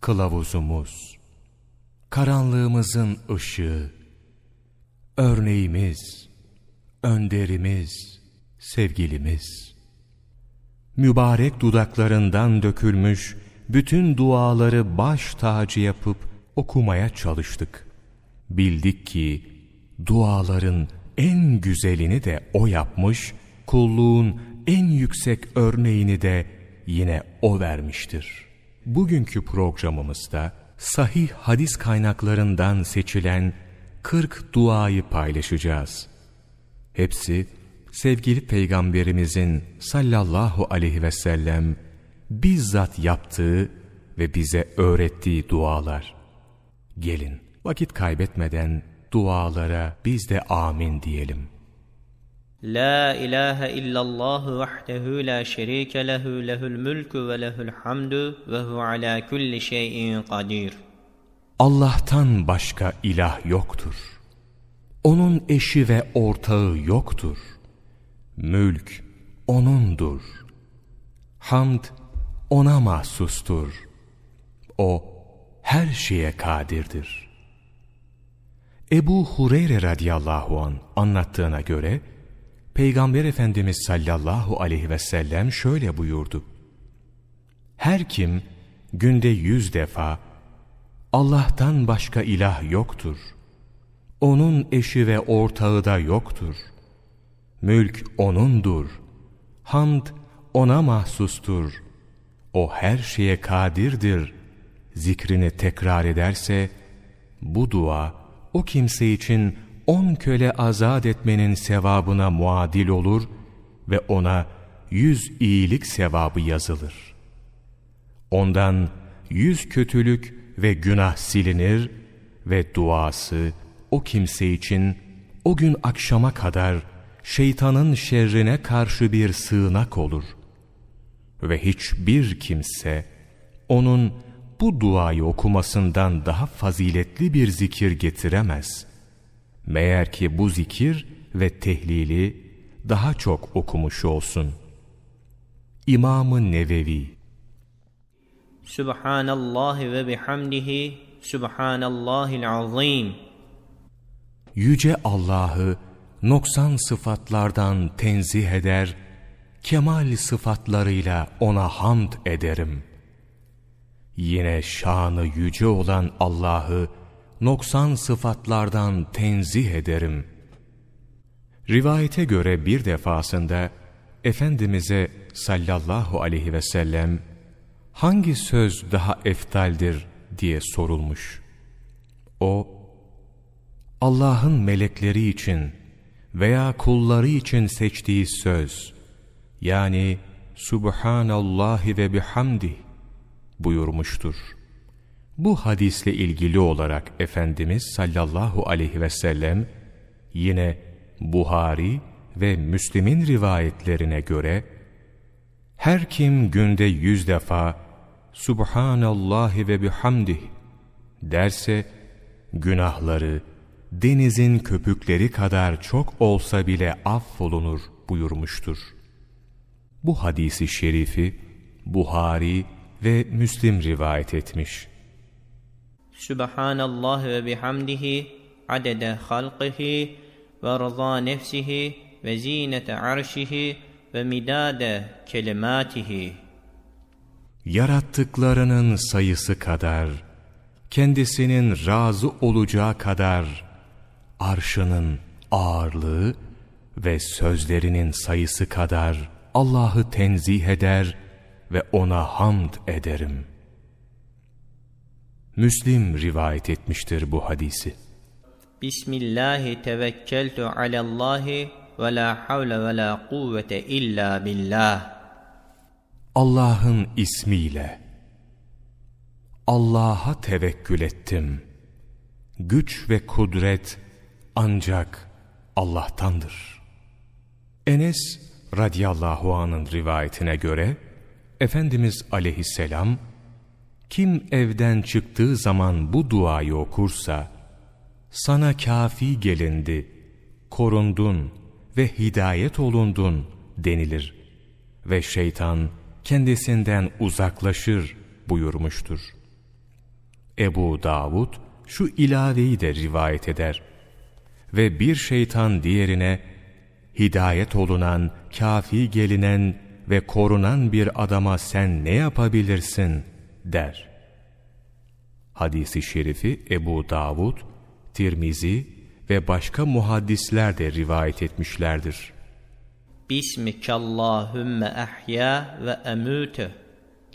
kılavuzumuz, karanlığımızın ışığı, örneğimiz, önderimiz, sevgilimiz. Mübarek dudaklarından dökülmüş bütün duaları baş tacı yapıp okumaya çalıştık. Bildik ki duaların en güzelini de O yapmış, kulluğun en yüksek örneğini de yine O vermiştir. Bugünkü programımızda sahih hadis kaynaklarından seçilen 40 duayı paylaşacağız. Hepsi sevgili peygamberimizin sallallahu aleyhi ve sellem bizzat yaptığı ve bize öğrettiği dualar. Gelin vakit kaybetmeden dualara biz de amin diyelim. İlahe illallah vahdehu la şerike lehu lehul mulku ve lehul hamdu ve hu ala kulli şeyin kadir. Allah'tan başka ilah yoktur. Onun eşi ve ortağı yoktur. Mülk O'nundur. Hamd O'na mahsustur. O her şeye kadirdir. Ebu Hureyre radıyallahu an anlattığına göre Peygamber Efendimiz sallallahu aleyhi ve sellem şöyle buyurdu. Her kim günde yüz defa Allah'tan başka ilah yoktur. Onun eşi ve ortağı da yoktur. Mülk O'nundur. Hamd O'na mahsustur. O her şeye kadirdir. Zikrini tekrar ederse, bu dua o kimse için on köle azat etmenin sevabına muadil olur ve ona yüz iyilik sevabı yazılır. Ondan yüz kötülük ve günah silinir ve duası o kimse için o gün akşama kadar şeytanın şerrine karşı bir sığınak olur. Ve hiçbir kimse onun bu duayı okumasından daha faziletli bir zikir getiremez. Meğer ki bu zikir ve tehlili daha çok okumuş olsun. İmam-ı Nevevi Subhanallah ve bihamdihi Subhanallahil azim Yüce Allah'ı noksan sıfatlardan tenzih eder, kemal sıfatlarıyla O'na hamd ederim. Yine şanı yüce olan Allah'ı noksan sıfatlardan tenzih ederim. Rivayete göre bir defasında Efendimiz'e sallallahu aleyhi ve sellem hangi söz daha eftaldir diye sorulmuş. O, Allah'ın melekleri için veya kulları için seçtiği söz, yani Subhanallahi ve bihamdih buyurmuştur. Bu hadisle ilgili olarak Efendimiz sallallahu aleyhi ve sellem yine Buhari ve Müslim'in rivayetlerine göre her kim günde yüz defa Subhanallahi ve bihamdih derse günahları denizin köpükleri kadar çok olsa bile affolunur buyurmuştur. Bu hadisi şerifi Buhari ve Müslim rivayet etmiş. Subhanallah ve bihamdihi adede halqihi ve rıza nefsihi ve zinete arşihi ve midade kelimatihi. Yarattıklarının sayısı kadar, kendisinin razı olacağı kadar, arşının ağırlığı ve sözlerinin sayısı kadar Allah'ı tenzih eder ve O'na hamd ederim. Müslim rivayet etmiştir bu hadisi. Bismillahi tevekkeltu alallahi ve la havle ve la kuvvete illa billah. Allah'ın ismiyle Allah'a tevekkül ettim. Güç ve kudret ancak Allah'tandır. Enes radıyallahu anın rivayetine göre Efendimiz aleyhisselam kim evden çıktığı zaman bu duayı okursa sana kafi gelindi, korundun ve hidayet olundun denilir ve şeytan kendisinden uzaklaşır buyurmuştur. Ebu Davud şu ilaveyi de rivayet eder. Ve bir şeytan diğerine hidayet olunan, kafi gelinen ve korunan bir adama sen ne yapabilirsin der. Hadisi şerifi Ebu Davud, Tirmizi ve başka muhaddisler de rivayet etmişlerdir. Bismikallahümme ahya ve emüte.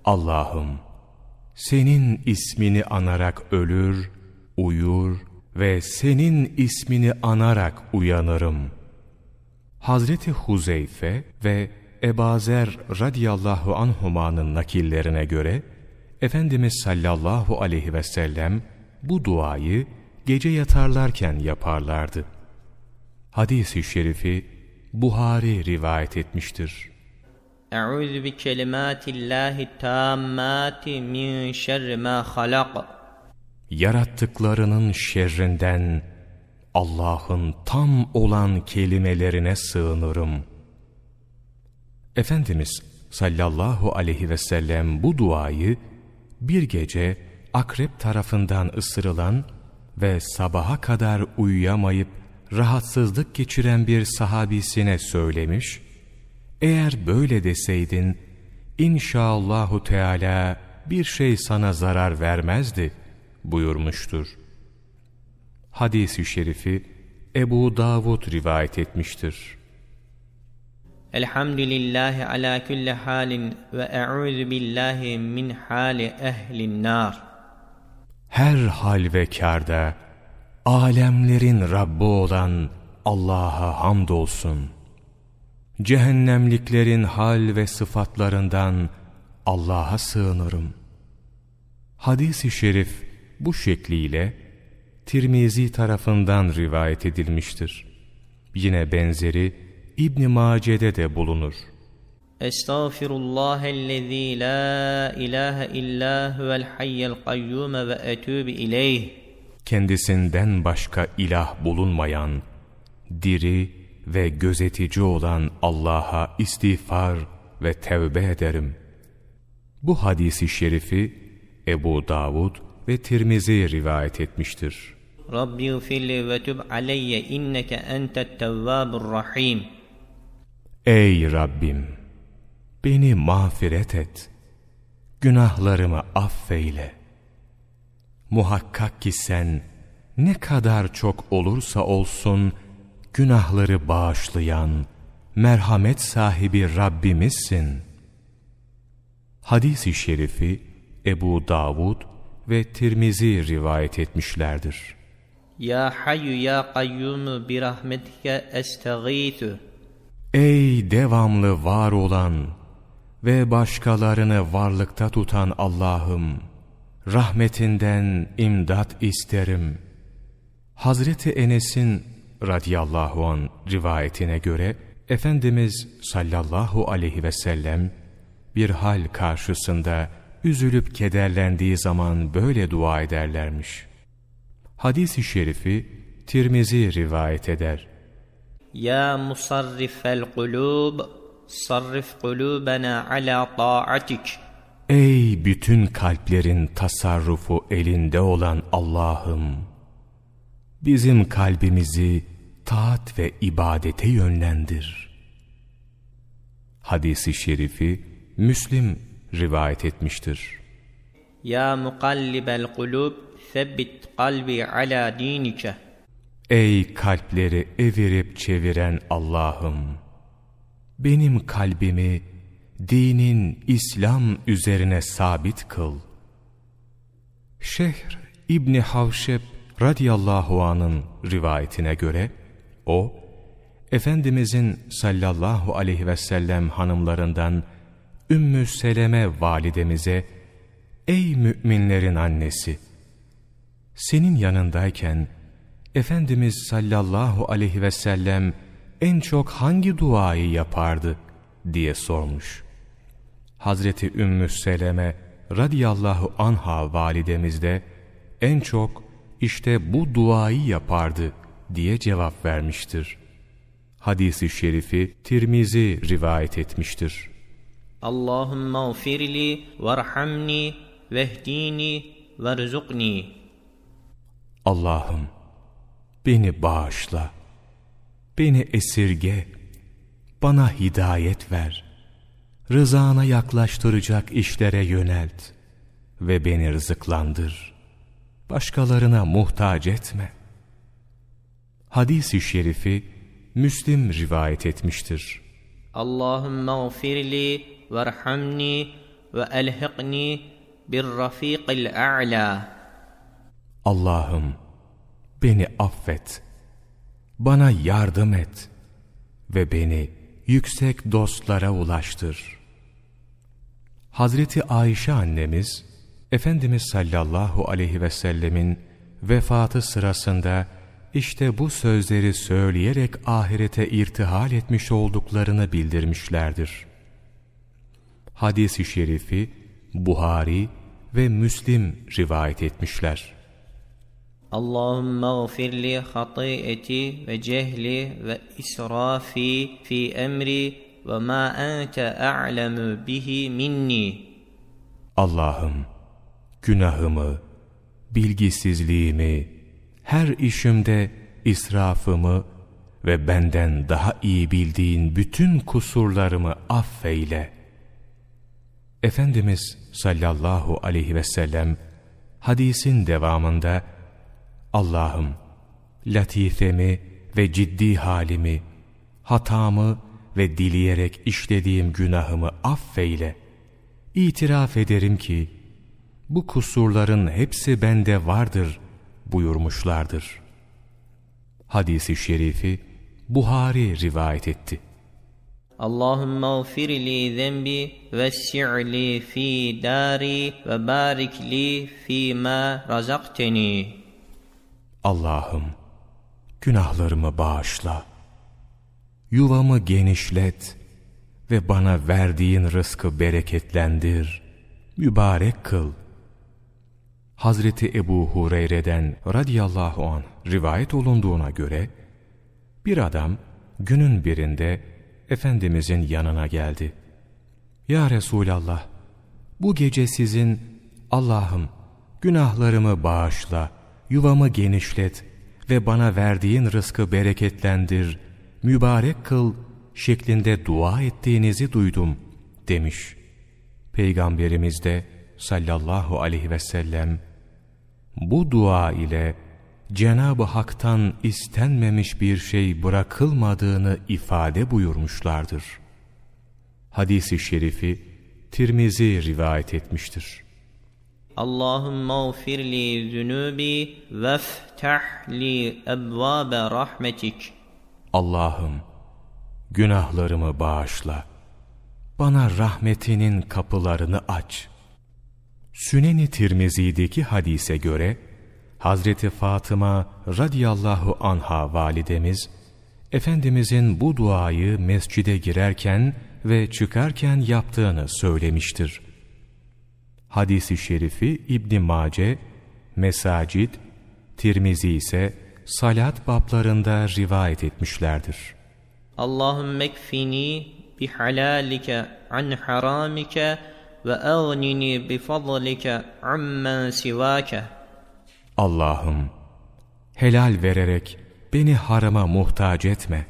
Allah'ım, senin ismini anarak ölür, uyur ve senin ismini anarak uyanırım. Hazreti Huzeyfe ve Ebazer radiyallahu anhumanın nakillerine göre, Efendimiz sallallahu aleyhi ve sellem bu duayı gece yatarlarken yaparlardı. Hadis-i şerifi Buhari rivayet etmiştir. Eûzu bi kelimâtillâhi tâmmâti min şerri mâ halak. Yarattıklarının şerrinden Allah'ın tam olan kelimelerine sığınırım. Efendimiz sallallahu aleyhi ve sellem bu duayı bir gece akrep tarafından ısırılan ve sabaha kadar uyuyamayıp rahatsızlık geçiren bir sahabisine söylemiş, eğer böyle deseydin, inşallahü teala bir şey sana zarar vermezdi buyurmuştur. Hadis-i şerifi Ebu Davud rivayet etmiştir. Elhamdülillahi ala kulli halin ve e'udhu billahi min hali ehlin nar. Her hal ve kârda alemlerin Rabbi olan Allah'a hamdolsun. Cehennemliklerin hal ve sıfatlarından Allah'a sığınırım. Hadis-i şerif bu şekliyle Tirmizi tarafından rivayet edilmiştir. Yine benzeri İbn Mace'de de bulunur. Estağfirullahellezî la ilahe illa huvel hayyel kayyum ve etûbü ileyh. Kendisinden başka ilah bulunmayan, diri ve gözetici olan Allah'a istiğfar ve tevbe ederim. Bu hadisi şerifi Ebu Davud ve Tirmizi rivayet etmiştir. Rabbi ve tub aleyye inneke entet tevvabur rahim. Ey Rabbim! Beni mağfiret et. Günahlarımı affeyle. Muhakkak ki sen ne kadar çok olursa olsun günahları bağışlayan, merhamet sahibi Rabbimizsin. Hadis-i şerifi Ebu Davud ve Tirmizi rivayet etmişlerdir. Ya hayyu ya kayyumu bi rahmetike estağithu. Ey devamlı var olan ve başkalarını varlıkta tutan Allah'ım, rahmetinden imdat isterim. Hazreti Enes'in radiyallahu an rivayetine göre Efendimiz sallallahu aleyhi ve sellem bir hal karşısında üzülüp kederlendiği zaman böyle dua ederlermiş. Hadis-i şerifi Tirmizi rivayet eder. Ya musarrifel kulub, sarrif kulubena ala ta'atik. Ey bütün kalplerin tasarrufu elinde olan Allah'ım! Bizim kalbimizi taat ve ibadete yönlendir. Hadisi şerifi Müslim rivayet etmiştir. Ya mukallibel kulub, sebbit kalbi ala dinike. Ey kalpleri evirip çeviren Allah'ım! Benim kalbimi dinin İslam üzerine sabit kıl. Şehr İbni Havşep radiyallahu anın rivayetine göre o, Efendimizin sallallahu aleyhi ve sellem hanımlarından Ümmü Seleme validemize Ey müminlerin annesi! Senin yanındayken Efendimiz sallallahu aleyhi ve sellem en çok hangi duayı yapardı diye sormuş. Hazreti Ümmü Seleme radiyallahu anha validemiz de en çok işte bu duayı yapardı diye cevap vermiştir. Hadis-i şerifi Tirmizi rivayet etmiştir. Allahümme ufirli verhamni vehdini verzukni Allah'ım beni bağışla, beni esirge, bana hidayet ver, rızana yaklaştıracak işlere yönelt ve beni rızıklandır. Başkalarına muhtaç etme. Hadis-i şerifi Müslim rivayet etmiştir. Allahümme gfirli verhamni ve elhiqni bir rafiqil a'la. Allah'ım beni affet, bana yardım et ve beni yüksek dostlara ulaştır. Hazreti Ayşe annemiz, Efendimiz sallallahu aleyhi ve sellemin vefatı sırasında işte bu sözleri söyleyerek ahirete irtihal etmiş olduklarını bildirmişlerdir. Hadis-i şerifi Buhari ve Müslim rivayet etmişler. Hati'eti ve cehli ve israfi fi emri ve ma ente a'lemu bihi minni. Allah'ım günahımı, bilgisizliğimi, her işimde israfımı ve benden daha iyi bildiğin bütün kusurlarımı affeyle. Efendimiz sallallahu aleyhi ve sellem hadisin devamında Allah'ım latifemi ve ciddi halimi, hatamı ve dileyerek işlediğim günahımı affeyle. İtiraf ederim ki bu kusurların hepsi bende vardır buyurmuşlardır. Hadisi şerifi Buhari rivayet etti. Gfir li zenbi vessi'li fi dari ve barik li fi ma razakteni. Allah'ım günahlarımı bağışla. Yuvamı genişlet ve bana verdiğin rızkı bereketlendir, mübarek kıl. Hazreti Ebu Hureyre'den radıyallahu an rivayet olunduğuna göre, bir adam günün birinde Efendimizin yanına geldi. Ya Resulallah, bu gece sizin Allah'ım günahlarımı bağışla, yuvamı genişlet ve bana verdiğin rızkı bereketlendir, mübarek kıl şeklinde dua ettiğinizi duydum demiş. Peygamberimiz de sallallahu aleyhi ve sellem bu dua ile Cenab-ı Hak'tan istenmemiş bir şey bırakılmadığını ifade buyurmuşlardır. Hadis-i şerifi Tirmizi rivayet etmiştir. Allahümme gfir li zunubi veftah li ebvabe rahmetik. Allah'ım günahlarımı bağışla. Bana rahmetinin kapılarını aç. Sünen-i Tirmizi'deki hadise göre Hazreti Fatıma radıyallahu anha validemiz Efendimizin bu duayı mescide girerken ve çıkarken yaptığını söylemiştir. Hadisi şerifi İbn Mace, Mesacid, Tirmizi ise salat bablarında rivayet etmişlerdir. Allahümme kfini bihalalike an haramike ve eğnini bifadlike ammen sivake. Allah'ım helal vererek beni harama muhtaç etme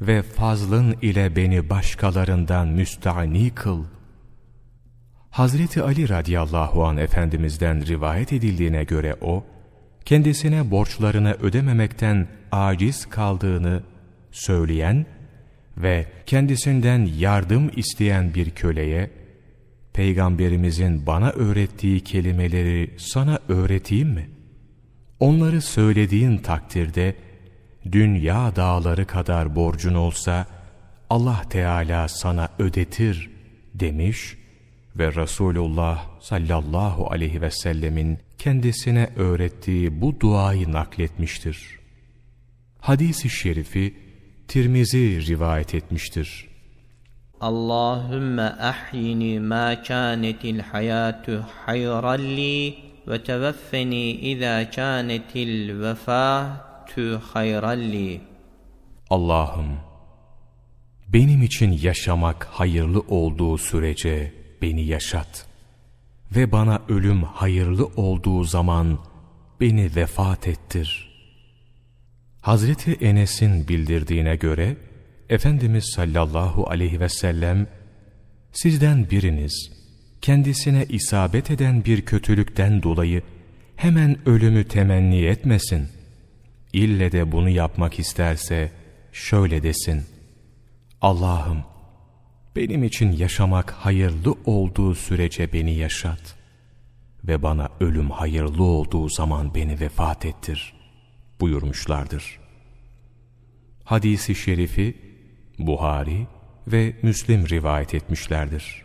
ve fazlın ile beni başkalarından müstahni kıl. Hazreti Ali radıyallahu an Efendimiz'den rivayet edildiğine göre o, kendisine borçlarını ödememekten aciz kaldığını söyleyen ve kendisinden yardım isteyen bir köleye, Peygamberimizin bana öğrettiği kelimeleri sana öğreteyim mi? Onları söylediğin takdirde, dünya dağları kadar borcun olsa, Allah Teala sana ödetir demiş ve Resulullah sallallahu aleyhi ve sellemin kendisine öğrettiği bu duayı nakletmiştir. Hadis-i şerifi Tirmizi rivayet etmiştir. Allahümme ahyini ma kânetil hayatu hayralli ve teveffeni izâ kânetil vefâtu hayralli. Allah'ım benim için yaşamak hayırlı olduğu sürece beni yaşat ve bana ölüm hayırlı olduğu zaman beni vefat ettir. Hazreti Enes'in bildirdiğine göre, Efendimiz sallallahu aleyhi ve sellem, sizden biriniz, kendisine isabet eden bir kötülükten dolayı hemen ölümü temenni etmesin. İlle de bunu yapmak isterse şöyle desin. Allah'ım benim için yaşamak hayırlı olduğu sürece beni yaşat ve bana ölüm hayırlı olduğu zaman beni vefat ettir buyurmuşlardır. Hadisi şerifi Buhari ve Müslim rivayet etmişlerdir.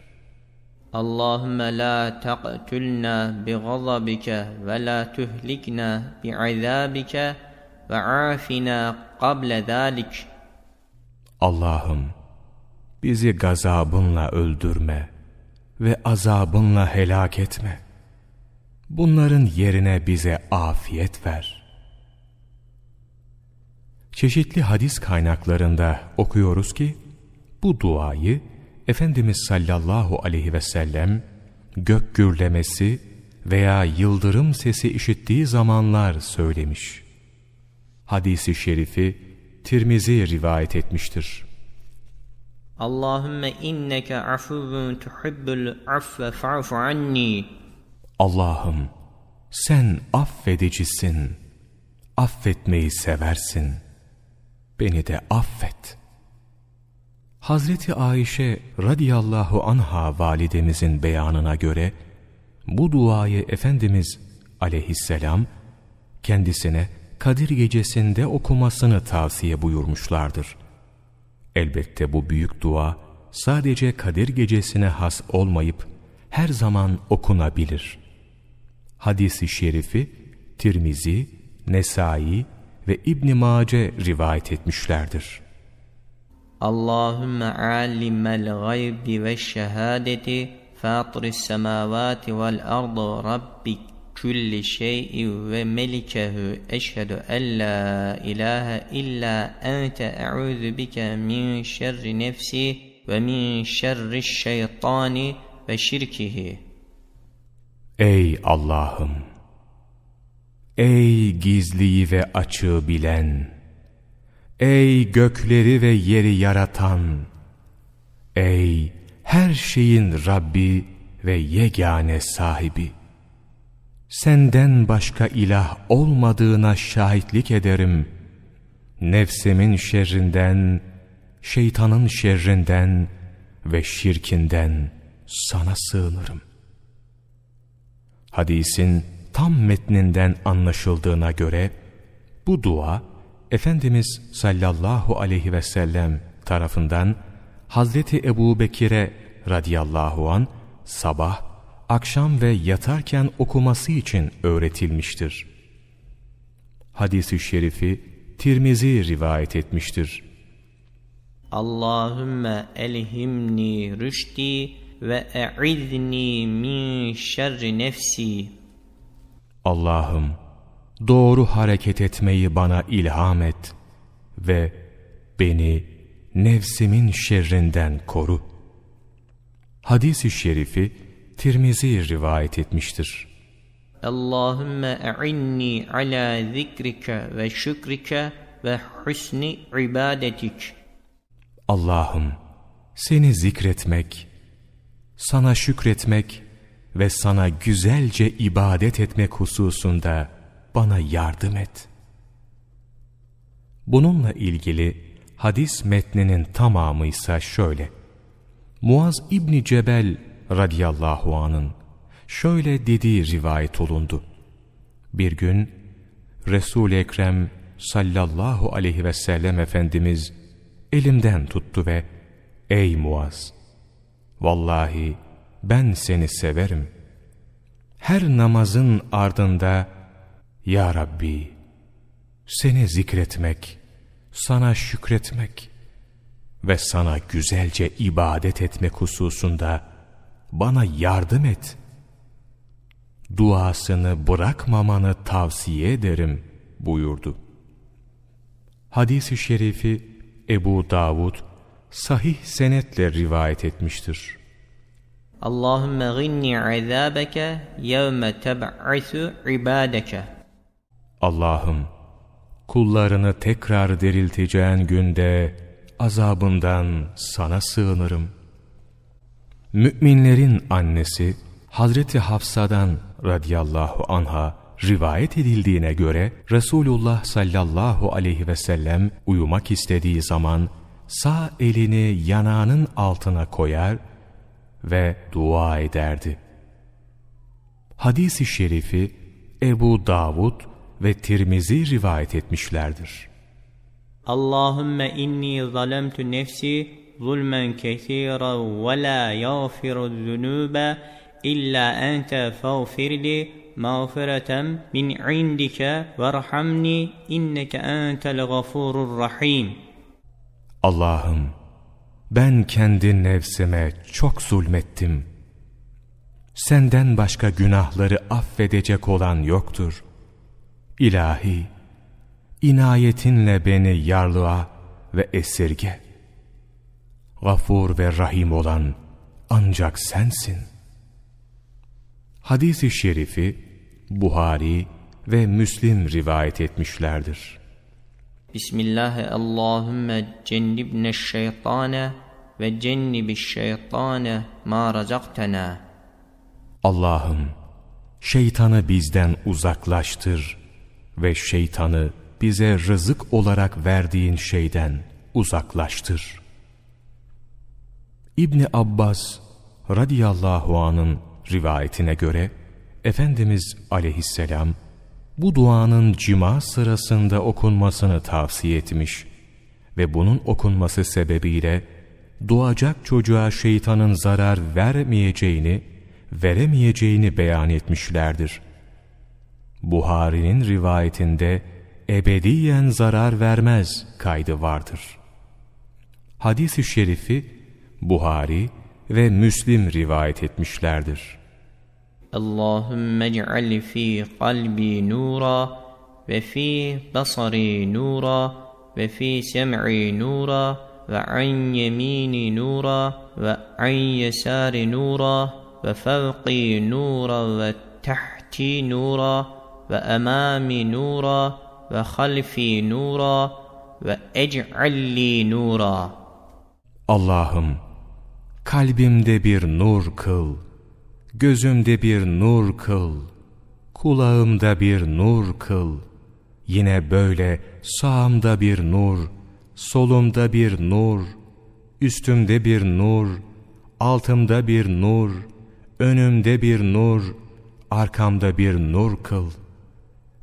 Allahümme la taqtulna bi gazabike ve la tuhlikna bi azabike ve afina qable zalik. Allah'ım bizi gazabınla öldürme ve azabınla helak etme. Bunların yerine bize afiyet ver. Çeşitli hadis kaynaklarında okuyoruz ki, bu duayı Efendimiz sallallahu aleyhi ve sellem gök gürlemesi veya yıldırım sesi işittiği zamanlar söylemiş. Hadisi şerifi Tirmizi rivayet etmiştir. Allahümme inneke afuvun tuhibbul affe fa'fu anni. Allah'ım sen affedicisin, affetmeyi seversin. Beni de affet. Hazreti Ayşe radiyallahu anha validemizin beyanına göre bu duayı Efendimiz aleyhisselam kendisine Kadir gecesinde okumasını tavsiye buyurmuşlardır. Elbette bu büyük dua sadece Kadir gecesine has olmayıp her zaman okunabilir. Hadisi şerifi Tirmizi, Nesai ve İbn Mace rivayet etmişlerdir. Allahümme alimel gaybi ve şehadeti fatiris semavati vel ardı rabbik kulli şeyin ve melikehu eşhedü en la ilahe illa ente e'udhu bike min şerri nefsi ve min şerri şeytani ve şirkihi. Ey Allah'ım! Ey gizliyi ve açığı bilen! Ey gökleri ve yeri yaratan! Ey her şeyin Rabbi ve yegane sahibi! Senden başka ilah olmadığına şahitlik ederim. Nefsimin şerrinden, şeytanın şerrinden ve şirkinden sana sığınırım. Hadisin tam metninden anlaşıldığına göre bu dua Efendimiz sallallahu aleyhi ve sellem tarafından Hazreti Ebu Bekir'e radiyallahu an sabah akşam ve yatarken okuması için öğretilmiştir. Hadis-i şerifi Tirmizi rivayet etmiştir. Allahümme elhimni rüşdi ve e'izni min şerri nefsi. Allah'ım doğru hareket etmeyi bana ilham et ve beni nefsimin şerrinden koru. Hadis-i şerifi Tirmizi rivayet etmiştir. Allahümme e'inni ala zikrike ve şükrike ve husni ibadetik. Allah'ım seni zikretmek, sana şükretmek ve sana güzelce ibadet etmek hususunda bana yardım et. Bununla ilgili hadis metninin tamamı ise şöyle. Muaz İbni Cebel radiyallahu anın şöyle dediği rivayet olundu. Bir gün Resul-i Ekrem sallallahu aleyhi ve sellem Efendimiz elimden tuttu ve Ey Muaz! Vallahi ben seni severim. Her namazın ardında Ya Rabbi seni zikretmek, sana şükretmek ve sana güzelce ibadet etmek hususunda bana yardım et. Duasını bırakmamanı tavsiye ederim buyurdu. Hadis-i şerifi Ebu Davud sahih senetle rivayet etmiştir. Allahümme ginni azabeke yevme teb'isu ibadeke. Allah'ım kullarını tekrar dirilteceğin günde azabından sana sığınırım.'' Müminlerin annesi Hazreti Hafsa'dan radıyallahu anha rivayet edildiğine göre Resulullah sallallahu aleyhi ve sellem uyumak istediği zaman sağ elini yanağının altına koyar ve dua ederdi. Hadis-i şerifi Ebu Davud ve Tirmizi rivayet etmişlerdir. Allahümme inni zalemtu nefsi zulmen kesiren ve la yağfiru zunube illa ente fağfirli mağfireten min indike verhamni inneke entel gafurur rahim. Allah'ım ben kendi nefsime çok zulmettim. Senden başka günahları affedecek olan yoktur. İlahi, inayetinle beni yarlığa ve esirge. Gafur ve Rahim olan ancak sensin. Hadis-i şerifi Buhari ve Müslim rivayet etmişlerdir. Bismillah Allahümme cennibne şeytane ve cennibi şeytane ma razaktena. Allah'ım şeytanı bizden uzaklaştır ve şeytanı bize rızık olarak verdiğin şeyden uzaklaştır. İbni Abbas radıyallahu anın rivayetine göre Efendimiz aleyhisselam bu duanın cima sırasında okunmasını tavsiye etmiş ve bunun okunması sebebiyle doğacak çocuğa şeytanın zarar vermeyeceğini, veremeyeceğini beyan etmişlerdir. Buhari'nin rivayetinde ebediyen zarar vermez kaydı vardır. Hadis-i şerifi Buhari ve Müslim rivayet etmişlerdir. Allahümme ceal fi kalbi nura ve fi basari nura ve fi sem'i nura ve an yemini nura ve an yesari nura ve fevqi nura ve tahti nura ve emami nura ve halfi nura ve ec'alli nura Allah'ım kalbimde bir nur kıl Gözümde bir nur kıl, kulağımda bir nur kıl. Yine böyle sağımda bir nur, solumda bir nur, üstümde bir nur, altımda bir nur, önümde bir nur, arkamda bir nur kıl.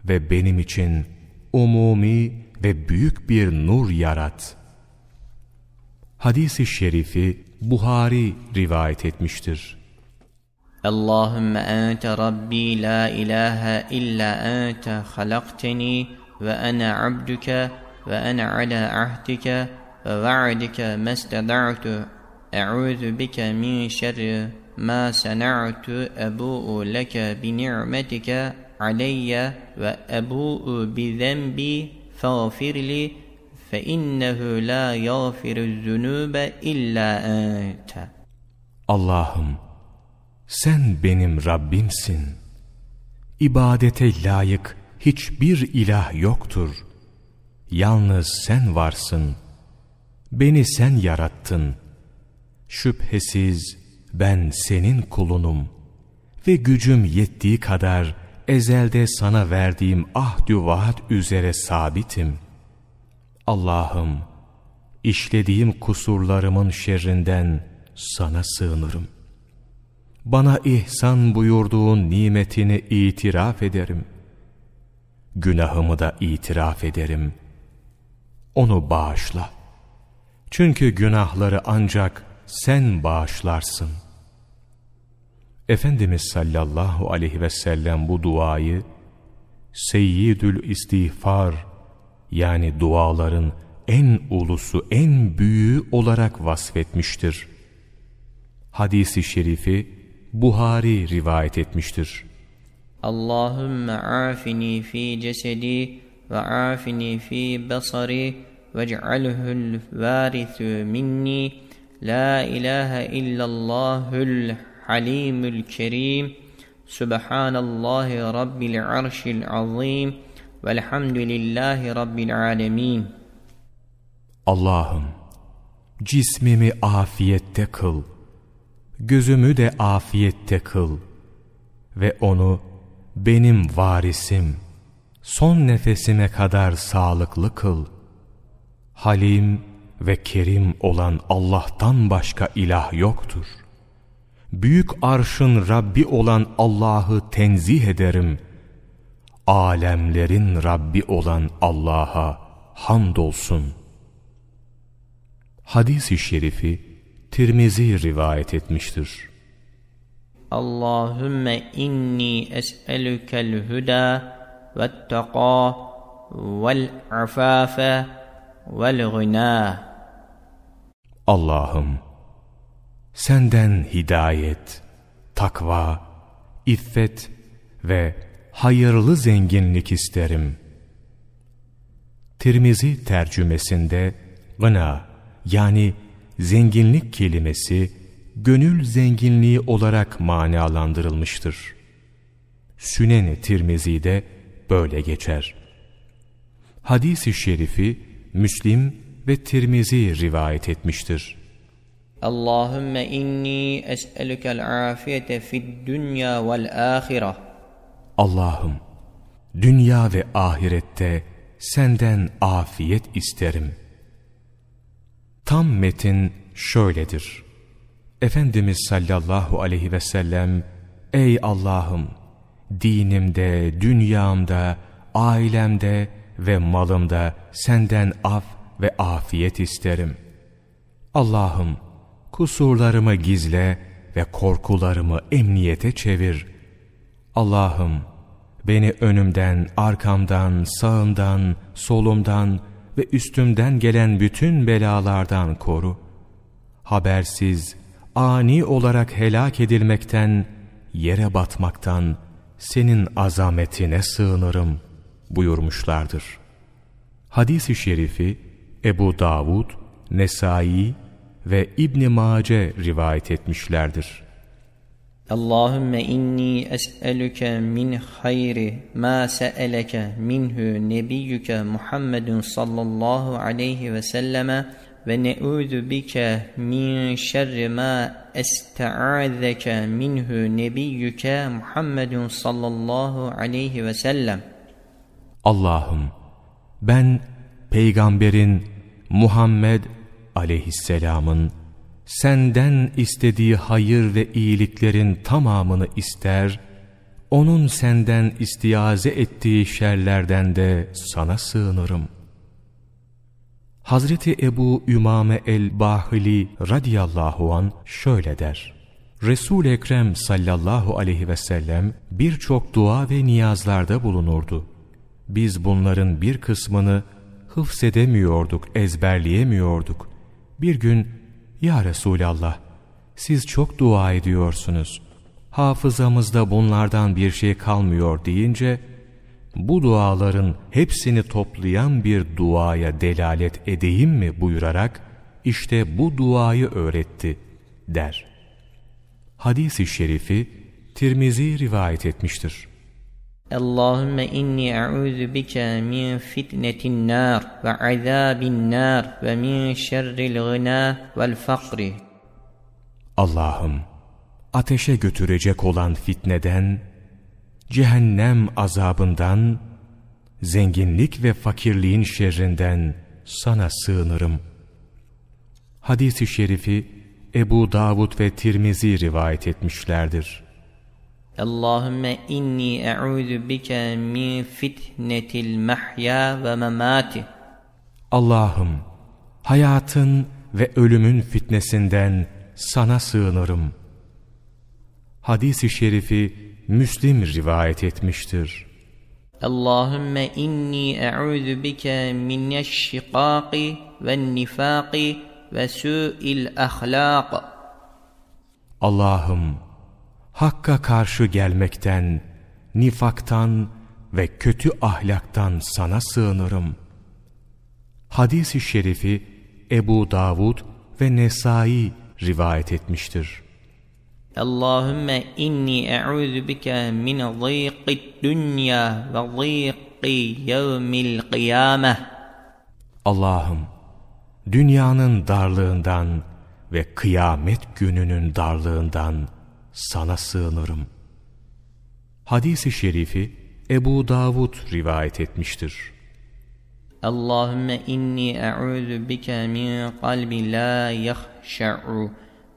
Ve benim için umumi ve büyük bir nur yarat. Hadis-i şerifi Buhari rivayet etmiştir. اللهم أنت ربي لا إله إلا أنت خلقتني وأنا عبدك وأنا على عهدك ووعدك ما استطعت أعوذ بك من شر ما صنعت أبوء لك بنعمتك علي وأبوء بذنبي فاغفر لي فإنه لا يغفر الذنوب إلا أنت Allah'ım Sen benim Rabbimsin. İbadete layık hiçbir ilah yoktur. Yalnız sen varsın. Beni sen yarattın. Şüphesiz ben senin kulunum ve gücüm yettiği kadar ezelde sana verdiğim ahdü vaat üzere sabitim. Allah'ım, işlediğim kusurlarımın şerrinden sana sığınırım. Bana ihsan buyurduğun nimetini itiraf ederim. Günahımı da itiraf ederim. Onu bağışla. Çünkü günahları ancak sen bağışlarsın. Efendimiz sallallahu aleyhi ve sellem bu duayı Seyyidül İstiğfar yani duaların en ulusu, en büyüğü olarak vasfetmiştir. Hadisi şerifi Buhari rivayet etmiştir. Allahümme afini fi cesedi ve afini fi basari vec'alhul varithu minni la ilahe illallahul halimul kerim Subhanallahi rabbil arşil azim Velhamdülillahi Rabbil alemin. Allah'ım cismimi afiyette kıl, gözümü de afiyette kıl ve onu benim varisim, son nefesime kadar sağlıklı kıl. Halim ve Kerim olan Allah'tan başka ilah yoktur. Büyük arşın Rabbi olan Allah'ı tenzih ederim.'' Alemlerin Rabbi olan Allah'a hamdolsun. Hadis-i şerifi Tirmizi rivayet etmiştir. Allahümme inni es'elükel huda vettaqâ vel afâfe vel gınâ. Allah'ım senden hidayet, takva, iffet ve hayırlı zenginlik isterim. Tirmizi tercümesinde gına yani zenginlik kelimesi gönül zenginliği olarak manalandırılmıştır. Sünen-i Tirmizi'de böyle geçer. Hadis-i şerifi Müslim ve Tirmizi rivayet etmiştir. Allahümme inni es'elükel afiyete fid dünya vel ahire. Allah'ım dünya ve ahirette senden afiyet isterim. Tam metin şöyledir. Efendimiz sallallahu aleyhi ve sellem Ey Allah'ım dinimde, dünyamda, ailemde ve malımda senden af ve afiyet isterim. Allah'ım kusurlarımı gizle ve korkularımı emniyete çevir. Allah'ım beni önümden, arkamdan, sağımdan, solumdan ve üstümden gelen bütün belalardan koru. Habersiz, ani olarak helak edilmekten, yere batmaktan senin azametine sığınırım buyurmuşlardır. Hadis-i şerifi Ebu Davud, Nesai ve İbn Mace rivayet etmişlerdir. Allahümme inni es'elüke min hayri ma se'eleke minhu nebiyyüke Muhammedun sallallahu aleyhi ve selleme ve ne'udhu bike min şerri ma esta'azeke minhu nebiyyüke Muhammedun sallallahu aleyhi ve sellem. Allah'ım ben peygamberin Muhammed aleyhisselamın senden istediği hayır ve iyiliklerin tamamını ister, onun senden istiaze ettiği şerlerden de sana sığınırım. Hazreti Ebu Ümame el-Bahili radiyallahu an şöyle der. Resul-i Ekrem sallallahu aleyhi ve sellem birçok dua ve niyazlarda bulunurdu. Biz bunların bir kısmını hıfzedemiyorduk, ezberleyemiyorduk. Bir gün, Ya Resulallah, siz çok dua ediyorsunuz. Hafızamızda bunlardan bir şey kalmıyor deyince, bu duaların hepsini toplayan bir duaya delalet edeyim mi buyurarak, işte bu duayı öğretti, der. Hadis-i şerifi, Tirmizi rivayet etmiştir. Bike min fitnetin nar ve azabin nar ve min şerril gına vel fakri. Allah'ım ateşe götürecek olan fitneden, cehennem azabından, zenginlik ve fakirliğin şerrinden sana sığınırım. Hadis-i şerifi Ebu Davud ve Tirmizi rivayet etmişlerdir. Allahümme inni e'udhu bike min fitnetil mahya ve memati. Allah'ım hayatın ve ölümün fitnesinden sana sığınırım. Hadis-i şerifi Müslim rivayet etmiştir. Allahümme inni e'udhu bike mineşşikâki ve nifâki ve su'il ahlâk. Allah'ım Hakka karşı gelmekten, nifaktan ve kötü ahlaktan sana sığınırım. Hadis-i şerifi Ebu Davud ve Nesai rivayet etmiştir. Allahümme inni e'udhu bike min zîqid dünya ve zîqi yevmil kıyameh. Allah'ım, dünyanın darlığından ve kıyamet gününün darlığından sana sığınırım. Hadis-i şerifi Ebu Davud rivayet etmiştir. Allahümme inni e'udhu bike min kalbi la yahşa'u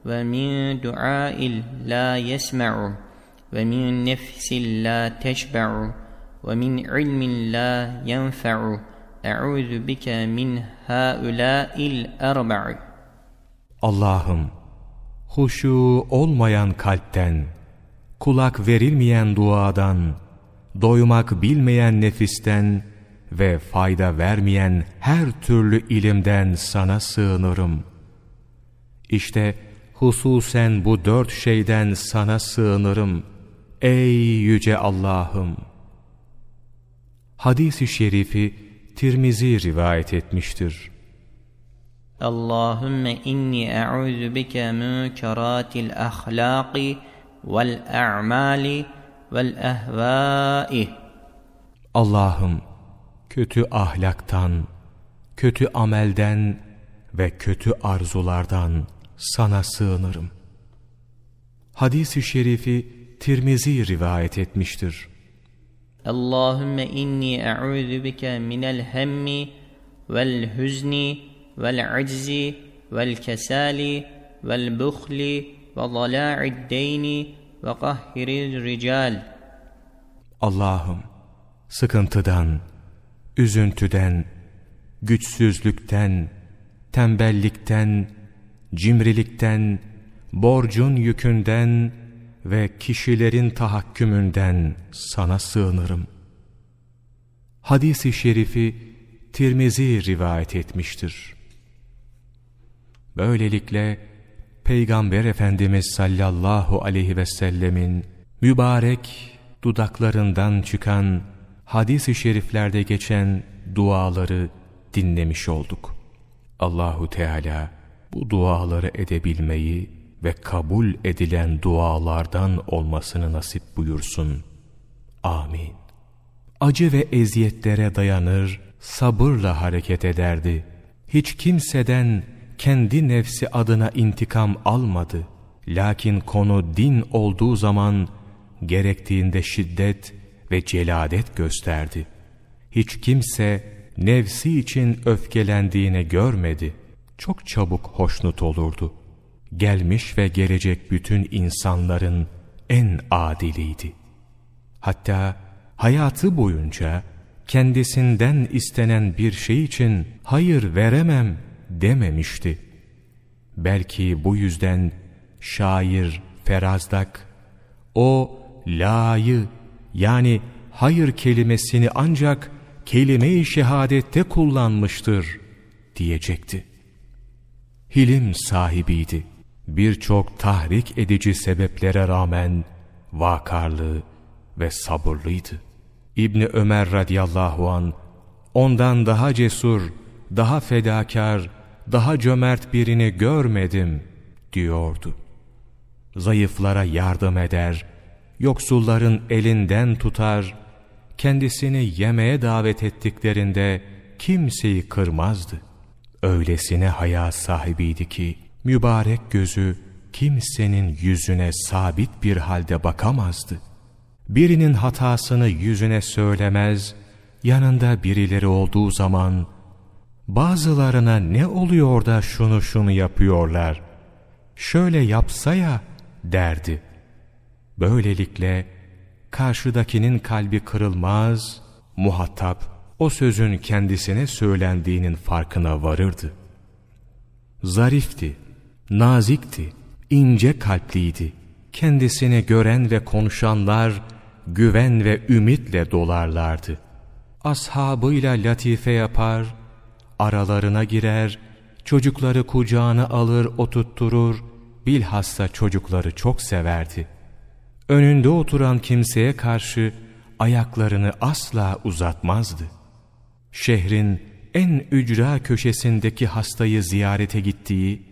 ve min duail la yesma'u ve min nefsin la teşba'u ve min ilmin la yenfa'u e'udhu bike min haulâil erba'i Allah'ım huşu olmayan kalpten, kulak verilmeyen duadan, doymak bilmeyen nefisten ve fayda vermeyen her türlü ilimden sana sığınırım. İşte hususen bu dört şeyden sana sığınırım. Ey yüce Allah'ım! Hadis-i şerifi Tirmizi rivayet etmiştir. Allahümme inni e'udhu bike münkeratil ahlaki vel a'mali vel ehvâi. Allah'ım kötü ahlaktan, kötü amelden ve kötü arzulardan sana sığınırım. Hadis-i şerifi Tirmizi rivayet etmiştir. Allahümme inni e'udhu bike minel hemmi vel hüzni bukhli ve zala'id deyni ve kahhiril rical. Allah'ım sıkıntıdan, üzüntüden, güçsüzlükten, tembellikten, cimrilikten, borcun yükünden ve kişilerin tahakkümünden sana sığınırım. Hadis-i şerifi Tirmizi rivayet etmiştir. Böylelikle Peygamber Efendimiz sallallahu aleyhi ve sellemin mübarek dudaklarından çıkan hadis-i şeriflerde geçen duaları dinlemiş olduk. Allahu Teala bu duaları edebilmeyi ve kabul edilen dualardan olmasını nasip buyursun. Amin. Acı ve eziyetlere dayanır, sabırla hareket ederdi. Hiç kimseden kendi nefsi adına intikam almadı. Lakin konu din olduğu zaman gerektiğinde şiddet ve celadet gösterdi. Hiç kimse nefsi için öfkelendiğini görmedi. Çok çabuk hoşnut olurdu. Gelmiş ve gelecek bütün insanların en adiliydi. Hatta hayatı boyunca kendisinden istenen bir şey için hayır veremem dememişti. Belki bu yüzden şair Ferazdak o la'yı yani hayır kelimesini ancak kelime-i şehadette kullanmıştır diyecekti. Hilim sahibiydi. Birçok tahrik edici sebeplere rağmen vakarlı ve sabırlıydı. İbni Ömer radıyallahu an ondan daha cesur, daha fedakar, daha cömert birini görmedim diyordu. Zayıflara yardım eder, yoksulların elinden tutar, kendisini yemeğe davet ettiklerinde kimseyi kırmazdı. Öylesine haya sahibiydi ki, mübarek gözü kimsenin yüzüne sabit bir halde bakamazdı. Birinin hatasını yüzüne söylemez, yanında birileri olduğu zaman, bazılarına ne oluyor da şunu şunu yapıyorlar, şöyle yapsa ya derdi. Böylelikle karşıdakinin kalbi kırılmaz, muhatap o sözün kendisine söylendiğinin farkına varırdı. Zarifti, nazikti, ince kalpliydi. Kendisini gören ve konuşanlar güven ve ümitle dolarlardı. Ashabıyla latife yapar, aralarına girer, çocukları kucağına alır oturtturur, bilhassa çocukları çok severdi.'' önünde oturan kimseye karşı ayaklarını asla uzatmazdı. Şehrin en ücra köşesindeki hastayı ziyarete gittiği,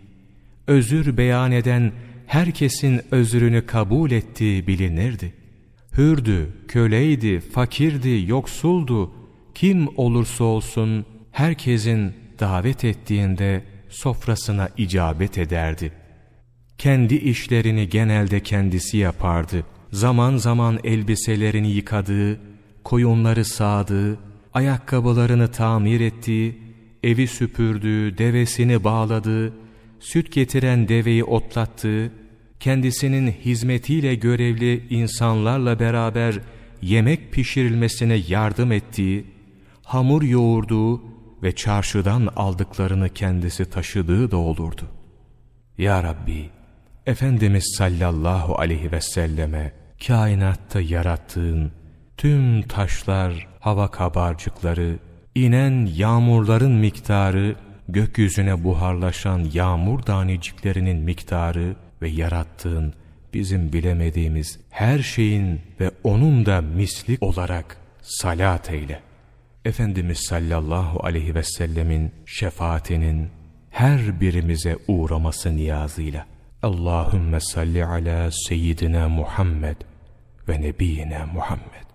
özür beyan eden herkesin özrünü kabul ettiği bilinirdi. Hürdü, köleydi, fakirdi, yoksuldu, kim olursa olsun herkesin davet ettiğinde sofrasına icabet ederdi. Kendi işlerini genelde kendisi yapardı. Zaman zaman elbiselerini yıkadığı, koyunları sağdığı, ayakkabılarını tamir ettiği, evi süpürdüğü, devesini bağladığı, süt getiren deveyi otlattığı, kendisinin hizmetiyle görevli insanlarla beraber yemek pişirilmesine yardım ettiği, hamur yoğurduğu ve çarşıdan aldıklarını kendisi taşıdığı da olurdu. Ya Rabbi, Efendimiz sallallahu aleyhi ve selleme kainatta yarattığın tüm taşlar, hava kabarcıkları, inen yağmurların miktarı, gökyüzüne buharlaşan yağmur taneciklerinin miktarı ve yarattığın bizim bilemediğimiz her şeyin ve onun da misli olarak salat eyle. Efendimiz sallallahu aleyhi ve sellemin şefaatinin her birimize uğraması niyazıyla. Allahümme salli ala seyyidina Muhammed ve nebiyina Muhammed.